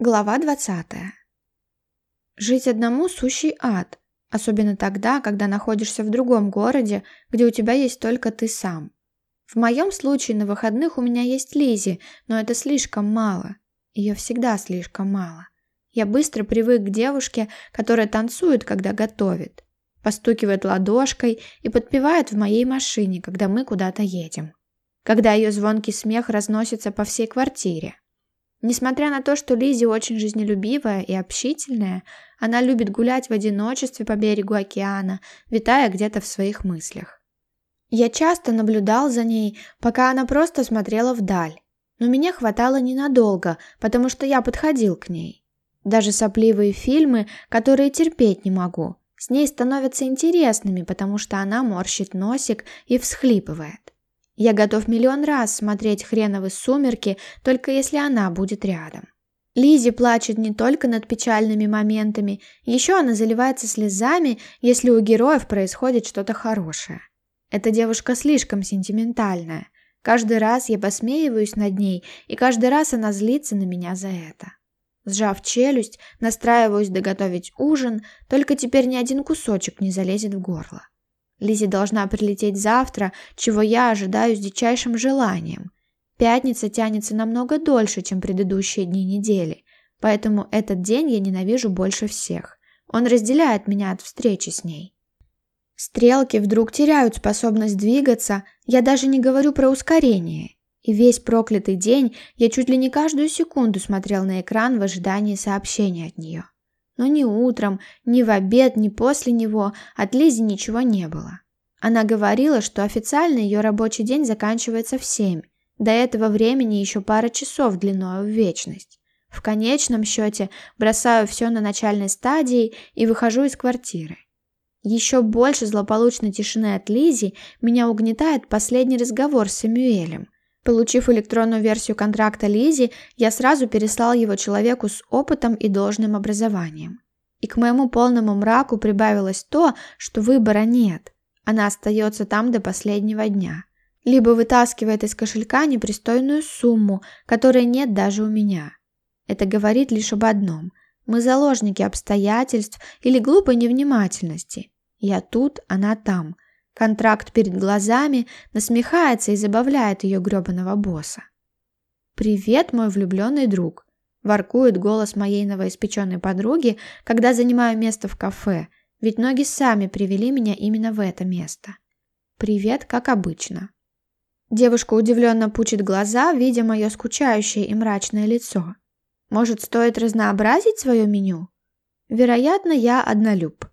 Глава 20. Жить одному – сущий ад, особенно тогда, когда находишься в другом городе, где у тебя есть только ты сам. В моем случае на выходных у меня есть Лизи, но это слишком мало. Ее всегда слишком мало. Я быстро привык к девушке, которая танцует, когда готовит, постукивает ладошкой и подпевает в моей машине, когда мы куда-то едем. Когда ее звонкий смех разносится по всей квартире. Несмотря на то, что Лизи очень жизнелюбивая и общительная, она любит гулять в одиночестве по берегу океана, витая где-то в своих мыслях. Я часто наблюдал за ней, пока она просто смотрела вдаль, но меня хватало ненадолго, потому что я подходил к ней. Даже сопливые фильмы, которые терпеть не могу, с ней становятся интересными, потому что она морщит носик и всхлипывает. Я готов миллион раз смотреть хреновы сумерки, только если она будет рядом. Лизи плачет не только над печальными моментами, еще она заливается слезами, если у героев происходит что-то хорошее. Эта девушка слишком сентиментальная. Каждый раз я посмеиваюсь над ней, и каждый раз она злится на меня за это. Сжав челюсть, настраиваюсь доготовить ужин, только теперь ни один кусочек не залезет в горло. Лизи должна прилететь завтра, чего я ожидаю с дичайшим желанием. Пятница тянется намного дольше, чем предыдущие дни недели, поэтому этот день я ненавижу больше всех. Он разделяет меня от встречи с ней. Стрелки вдруг теряют способность двигаться, я даже не говорю про ускорение. И весь проклятый день я чуть ли не каждую секунду смотрел на экран в ожидании сообщения от нее. Но ни утром, ни в обед, ни после него от Лизи ничего не было. Она говорила, что официально ее рабочий день заканчивается в семь. До этого времени еще пара часов длиной в вечность. В конечном счете бросаю все на начальной стадии и выхожу из квартиры. Еще больше злополучной тишины от Лизи меня угнетает последний разговор с Самюэлем – Получив электронную версию контракта Лизи, я сразу переслал его человеку с опытом и должным образованием. И к моему полному мраку прибавилось то, что выбора нет. Она остается там до последнего дня. Либо вытаскивает из кошелька непристойную сумму, которой нет даже у меня. Это говорит лишь об одном. Мы заложники обстоятельств или глупой невнимательности. Я тут, она там – Контракт перед глазами насмехается и забавляет ее гребаного босса. «Привет, мой влюбленный друг!» – воркует голос моей новоиспеченной подруги, когда занимаю место в кафе, ведь ноги сами привели меня именно в это место. «Привет, как обычно». Девушка удивленно пучит глаза, видя мое скучающее и мрачное лицо. Может, стоит разнообразить свое меню? Вероятно, я однолюб.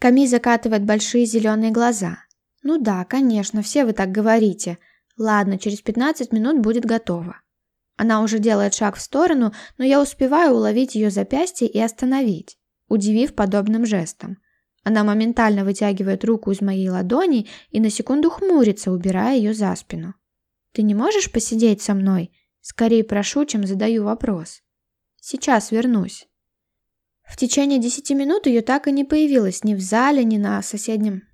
Ками закатывает большие зеленые глаза. «Ну да, конечно, все вы так говорите. Ладно, через 15 минут будет готово». Она уже делает шаг в сторону, но я успеваю уловить ее запястье и остановить, удивив подобным жестом. Она моментально вытягивает руку из моей ладони и на секунду хмурится, убирая ее за спину. «Ты не можешь посидеть со мной?» Скорее прошу, чем задаю вопрос. «Сейчас вернусь». В течение десяти минут ее так и не появилось ни в зале, ни на соседнем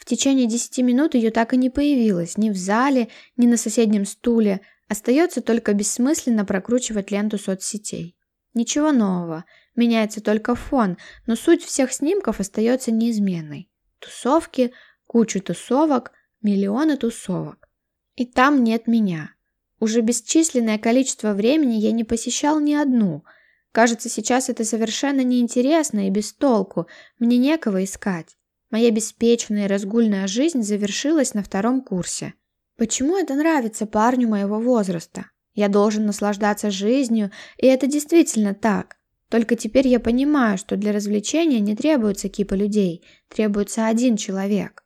в течение десяти минут ее так и не появилось ни в зале, ни на соседнем стуле. Остается только бессмысленно прокручивать ленту соцсетей. Ничего нового. Меняется только фон, но суть всех снимков остается неизменной. Тусовки, кучу тусовок, миллионы тусовок. И там нет меня. Уже бесчисленное количество времени я не посещал ни одну. Кажется, сейчас это совершенно неинтересно и без толку. Мне некого искать. Моя беспечная и разгульная жизнь завершилась на втором курсе. Почему это нравится парню моего возраста? Я должен наслаждаться жизнью, и это действительно так. Только теперь я понимаю, что для развлечения не требуется кипа людей, требуется один человек.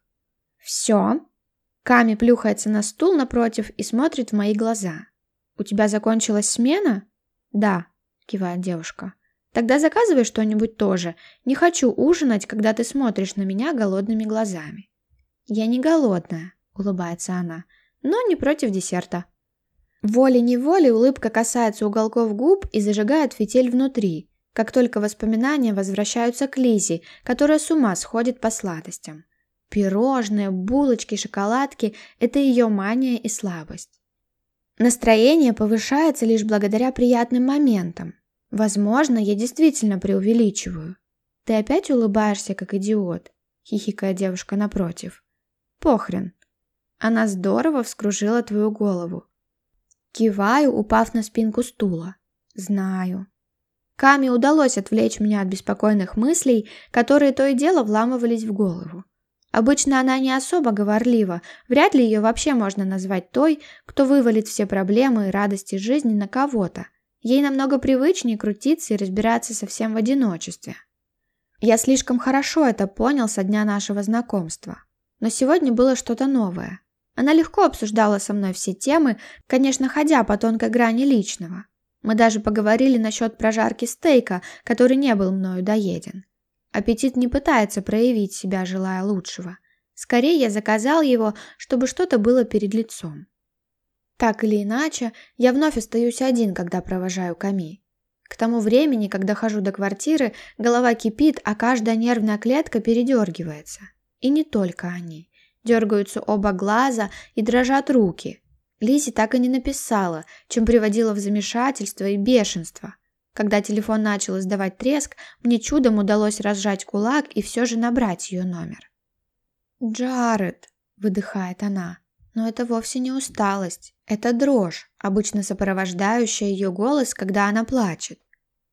Все. Ками плюхается на стул напротив и смотрит в мои глаза. «У тебя закончилась смена?» «Да», – кивает девушка. Тогда заказывай что-нибудь тоже. Не хочу ужинать, когда ты смотришь на меня голодными глазами». «Я не голодная», — улыбается она, — «но не против десерта». Волей-неволей улыбка касается уголков губ и зажигает фитиль внутри, как только воспоминания возвращаются к Лизе, которая с ума сходит по сладостям. Пирожные, булочки, шоколадки – это ее мания и слабость. Настроение повышается лишь благодаря приятным моментам. Возможно, я действительно преувеличиваю. Ты опять улыбаешься, как идиот, хихикая девушка напротив. Похрен. Она здорово вскружила твою голову. Киваю, упав на спинку стула. Знаю. Каме удалось отвлечь меня от беспокойных мыслей, которые то и дело вламывались в голову. Обычно она не особо говорлива, вряд ли ее вообще можно назвать той, кто вывалит все проблемы и радости жизни на кого-то. Ей намного привычнее крутиться и разбираться совсем в одиночестве. Я слишком хорошо это понял со дня нашего знакомства. Но сегодня было что-то новое. Она легко обсуждала со мной все темы, конечно, ходя по тонкой грани личного. Мы даже поговорили насчет прожарки стейка, который не был мною доеден. Аппетит не пытается проявить себя, желая лучшего. Скорее, я заказал его, чтобы что-то было перед лицом. Так или иначе, я вновь остаюсь один, когда провожаю Ками. К тому времени, когда хожу до квартиры, голова кипит, а каждая нервная клетка передергивается. И не только они. Дергаются оба глаза и дрожат руки – Лизе так и не написала, чем приводила в замешательство и бешенство. Когда телефон начал издавать треск, мне чудом удалось разжать кулак и все же набрать ее номер. «Джаред», — выдыхает она, — «но это вовсе не усталость, это дрожь, обычно сопровождающая ее голос, когда она плачет.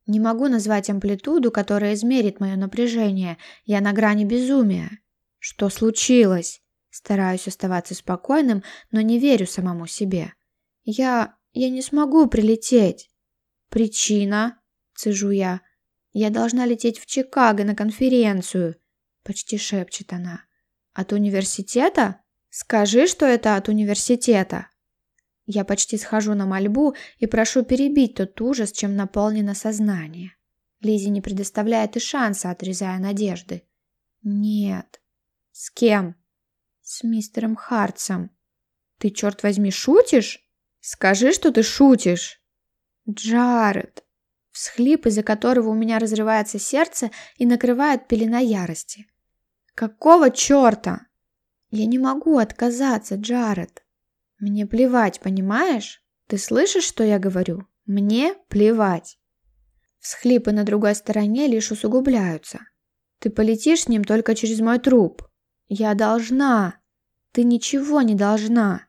Не могу назвать амплитуду, которая измерит мое напряжение, я на грани безумия. Что случилось?» Стараюсь оставаться спокойным, но не верю самому себе. Я... я не смогу прилететь. Причина? Цежу я. Я должна лететь в Чикаго на конференцию. Почти шепчет она. От университета? Скажи, что это от университета. Я почти схожу на мольбу и прошу перебить тот ужас, чем наполнено сознание. Лизи не предоставляет и шанса, отрезая надежды. Нет. С кем? с мистером Хартсом. Ты, черт возьми, шутишь? Скажи, что ты шутишь. Джаред. Всхлип, из-за которого у меня разрывается сердце и накрывает пелена ярости. Какого черта? Я не могу отказаться, Джаред. Мне плевать, понимаешь? Ты слышишь, что я говорю? Мне плевать. Всхлипы на другой стороне лишь усугубляются. Ты полетишь с ним только через мой труп. Я должна. Ты ничего не должна.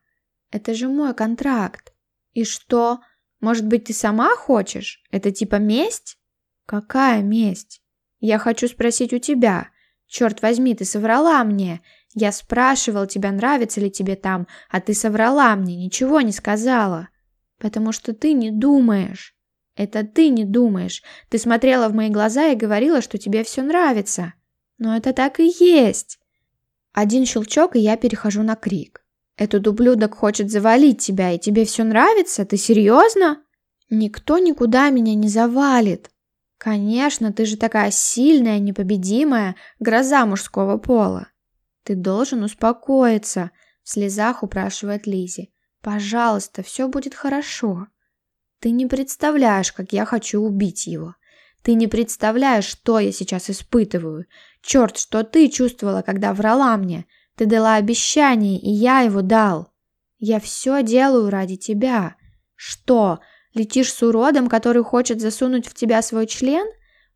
Это же мой контракт. И что? Может быть, ты сама хочешь? Это типа месть? Какая месть? Я хочу спросить у тебя. Черт возьми, ты соврала мне. Я спрашивал тебя, нравится ли тебе там, а ты соврала мне, ничего не сказала. Потому что ты не думаешь. Это ты не думаешь. Ты смотрела в мои глаза и говорила, что тебе все нравится. Но это так и есть. Один щелчок, и я перехожу на крик. «Этот ублюдок хочет завалить тебя, и тебе все нравится? Ты серьезно?» «Никто никуда меня не завалит!» «Конечно, ты же такая сильная, непобедимая, гроза мужского пола!» «Ты должен успокоиться!» — в слезах упрашивает Лизи. «Пожалуйста, все будет хорошо!» «Ты не представляешь, как я хочу убить его!» Ты не представляешь, что я сейчас испытываю. Черт, что ты чувствовала, когда врала мне. Ты дала обещание, и я его дал. Я все делаю ради тебя. Что, летишь с уродом, который хочет засунуть в тебя свой член?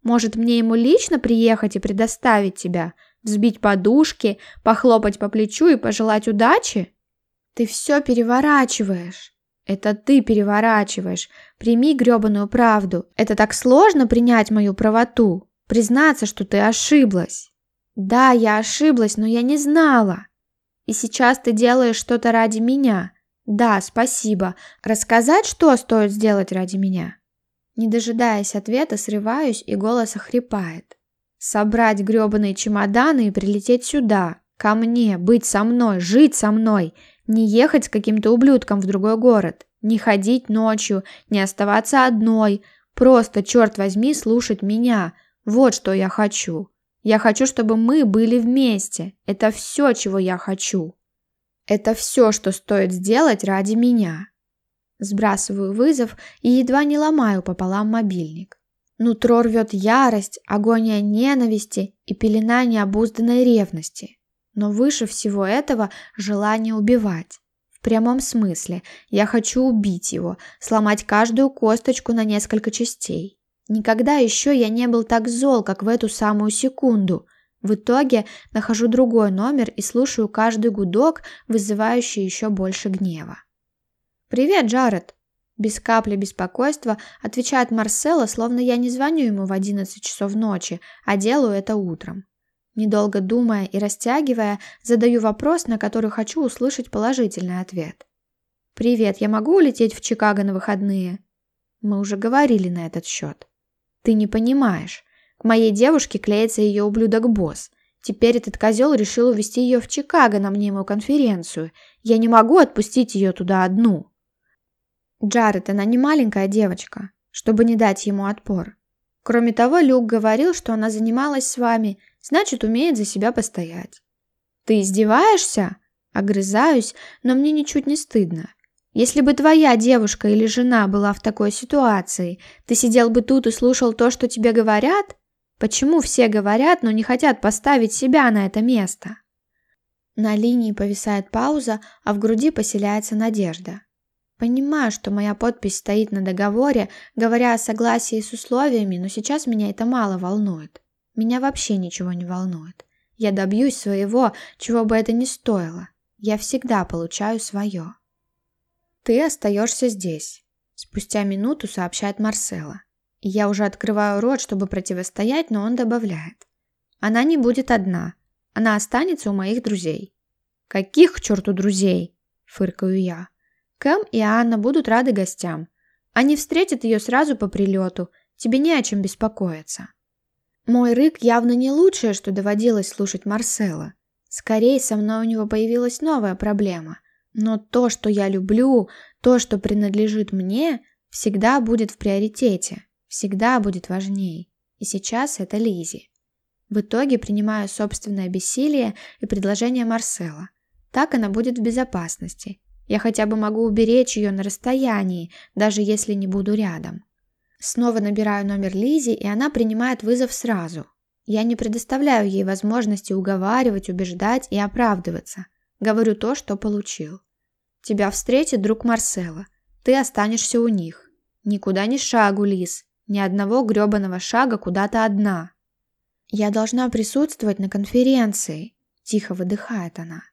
Может, мне ему лично приехать и предоставить тебя? Взбить подушки, похлопать по плечу и пожелать удачи? Ты все переворачиваешь. Это ты переворачиваешь. Прими грёбаную правду. Это так сложно принять мою правоту. Признаться, что ты ошиблась. Да, я ошиблась, но я не знала. И сейчас ты делаешь что-то ради меня. Да, спасибо. Рассказать, что стоит сделать ради меня? Не дожидаясь ответа, срываюсь, и голос охрипает. Собрать грёбаные чемоданы и прилететь сюда. Ко мне, быть со мной, жить со мной. Не ехать с каким-то ублюдком в другой город, не ходить ночью, не оставаться одной, просто, черт возьми, слушать меня. Вот что я хочу. Я хочу, чтобы мы были вместе. Это все, чего я хочу. Это все, что стоит сделать ради меня. Сбрасываю вызов и едва не ломаю пополам мобильник. Нутро рвет ярость, агония ненависти и пелена необузданной ревности. Но выше всего этого желание убивать. В прямом смысле. Я хочу убить его, сломать каждую косточку на несколько частей. Никогда еще я не был так зол, как в эту самую секунду. В итоге нахожу другой номер и слушаю каждый гудок, вызывающий еще больше гнева. «Привет, Джаред!» Без капли беспокойства отвечает Марсело, словно я не звоню ему в 11 часов ночи, а делаю это утром. Недолго думая и растягивая, задаю вопрос, на который хочу услышать положительный ответ. «Привет, я могу улететь в Чикаго на выходные?» Мы уже говорили на этот счет. «Ты не понимаешь. К моей девушке клеится ее ублюдок-босс. Теперь этот козел решил увезти ее в Чикаго на мнимую конференцию. Я не могу отпустить ее туда одну». Джаред, она не маленькая девочка, чтобы не дать ему отпор. Кроме того, Люк говорил, что она занималась с вами, значит, умеет за себя постоять. Ты издеваешься? Огрызаюсь, но мне ничуть не стыдно. Если бы твоя девушка или жена была в такой ситуации, ты сидел бы тут и слушал то, что тебе говорят? Почему все говорят, но не хотят поставить себя на это место? На линии повисает пауза, а в груди поселяется надежда. Понимаю, что моя подпись стоит на договоре, говоря о согласии с условиями, но сейчас меня это мало волнует. Меня вообще ничего не волнует. Я добьюсь своего, чего бы это ни стоило. Я всегда получаю свое. «Ты остаешься здесь», – спустя минуту сообщает Марсела. я уже открываю рот, чтобы противостоять, но он добавляет. «Она не будет одна. Она останется у моих друзей». «Каких к черту друзей?» – фыркаю я. Кэм и Анна будут рады гостям. Они встретят ее сразу по прилету. Тебе не о чем беспокоиться. Мой рык явно не лучшее, что доводилось слушать Марсела. Скорее, со мной у него появилась новая проблема. Но то, что я люблю, то, что принадлежит мне, всегда будет в приоритете, всегда будет важней. И сейчас это Лизи. В итоге принимаю собственное бессилие и предложение Марсела. Так она будет в безопасности. Я хотя бы могу уберечь ее на расстоянии, даже если не буду рядом. Снова набираю номер Лизи, и она принимает вызов сразу. Я не предоставляю ей возможности уговаривать, убеждать и оправдываться. Говорю то, что получил. Тебя встретит друг Марсела. Ты останешься у них. Никуда ни шагу, Лиз. Ни одного гребаного шага куда-то одна. Я должна присутствовать на конференции. Тихо выдыхает она.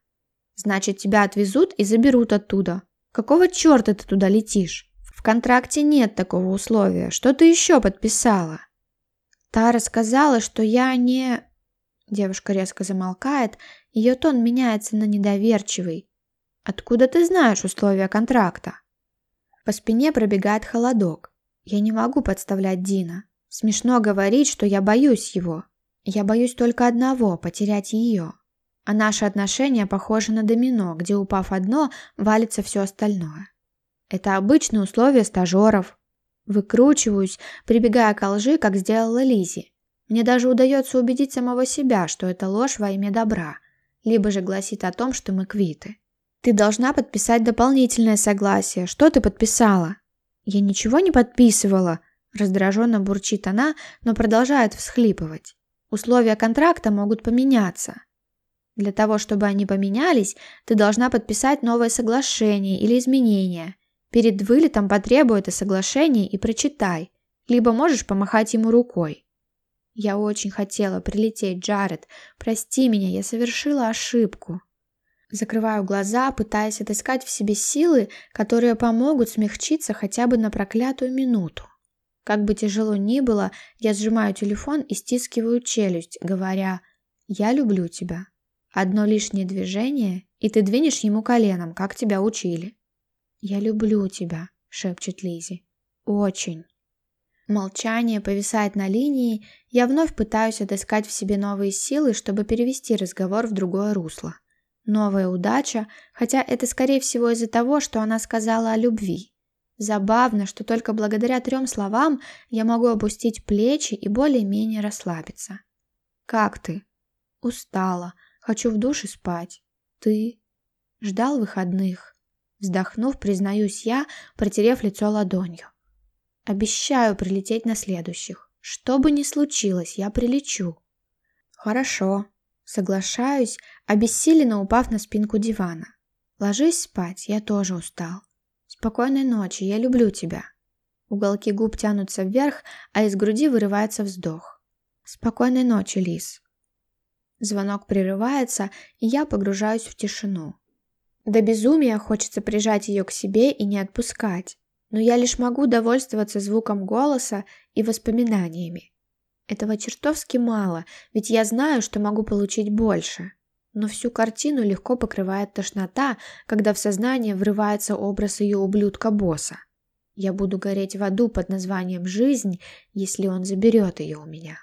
Значит, тебя отвезут и заберут оттуда. Какого черта ты туда летишь? В контракте нет такого условия. Что ты еще подписала? Тара сказала, что я не... Девушка резко замолкает, ее тон меняется на недоверчивый. Откуда ты знаешь условия контракта? По спине пробегает холодок. Я не могу подставлять Дина. Смешно говорить, что я боюсь его. Я боюсь только одного – потерять ее. А наши отношения похожи на домино, где, упав одно, валится все остальное. Это обычные условия стажеров. Выкручиваюсь, прибегая к лжи, как сделала Лизи. Мне даже удается убедить самого себя, что это ложь во имя добра, либо же гласит о том, что мы квиты. Ты должна подписать дополнительное согласие. Что ты подписала? Я ничего не подписывала, раздраженно бурчит она, но продолжает всхлипывать. Условия контракта могут поменяться. Для того, чтобы они поменялись, ты должна подписать новое соглашение или изменения. Перед вылетом потребуй это соглашение и прочитай. Либо можешь помахать ему рукой. Я очень хотела прилететь, Джаред. Прости меня, я совершила ошибку. Закрываю глаза, пытаясь отыскать в себе силы, которые помогут смягчиться хотя бы на проклятую минуту. Как бы тяжело ни было, я сжимаю телефон и стискиваю челюсть, говоря «Я люблю тебя». Одно лишнее движение, и ты двинешь ему коленом, как тебя учили. «Я люблю тебя», — шепчет Лизи. «Очень». Молчание повисает на линии, я вновь пытаюсь отыскать в себе новые силы, чтобы перевести разговор в другое русло. Новая удача, хотя это скорее всего из-за того, что она сказала о любви. Забавно, что только благодаря трем словам я могу опустить плечи и более-менее расслабиться. «Как ты?» «Устала. Хочу в душе спать. Ты ждал выходных. Вздохнув, признаюсь я, протерев лицо ладонью. Обещаю прилететь на следующих. Что бы ни случилось, я прилечу. Хорошо. Соглашаюсь, обессиленно упав на спинку дивана. Ложись спать, я тоже устал. Спокойной ночи, я люблю тебя. Уголки губ тянутся вверх, а из груди вырывается вздох. Спокойной ночи, Лис. Звонок прерывается, и я погружаюсь в тишину. До безумия хочется прижать ее к себе и не отпускать, но я лишь могу довольствоваться звуком голоса и воспоминаниями. Этого чертовски мало, ведь я знаю, что могу получить больше. Но всю картину легко покрывает тошнота, когда в сознание врывается образ ее ублюдка-босса. Я буду гореть в аду под названием «Жизнь», если он заберет ее у меня.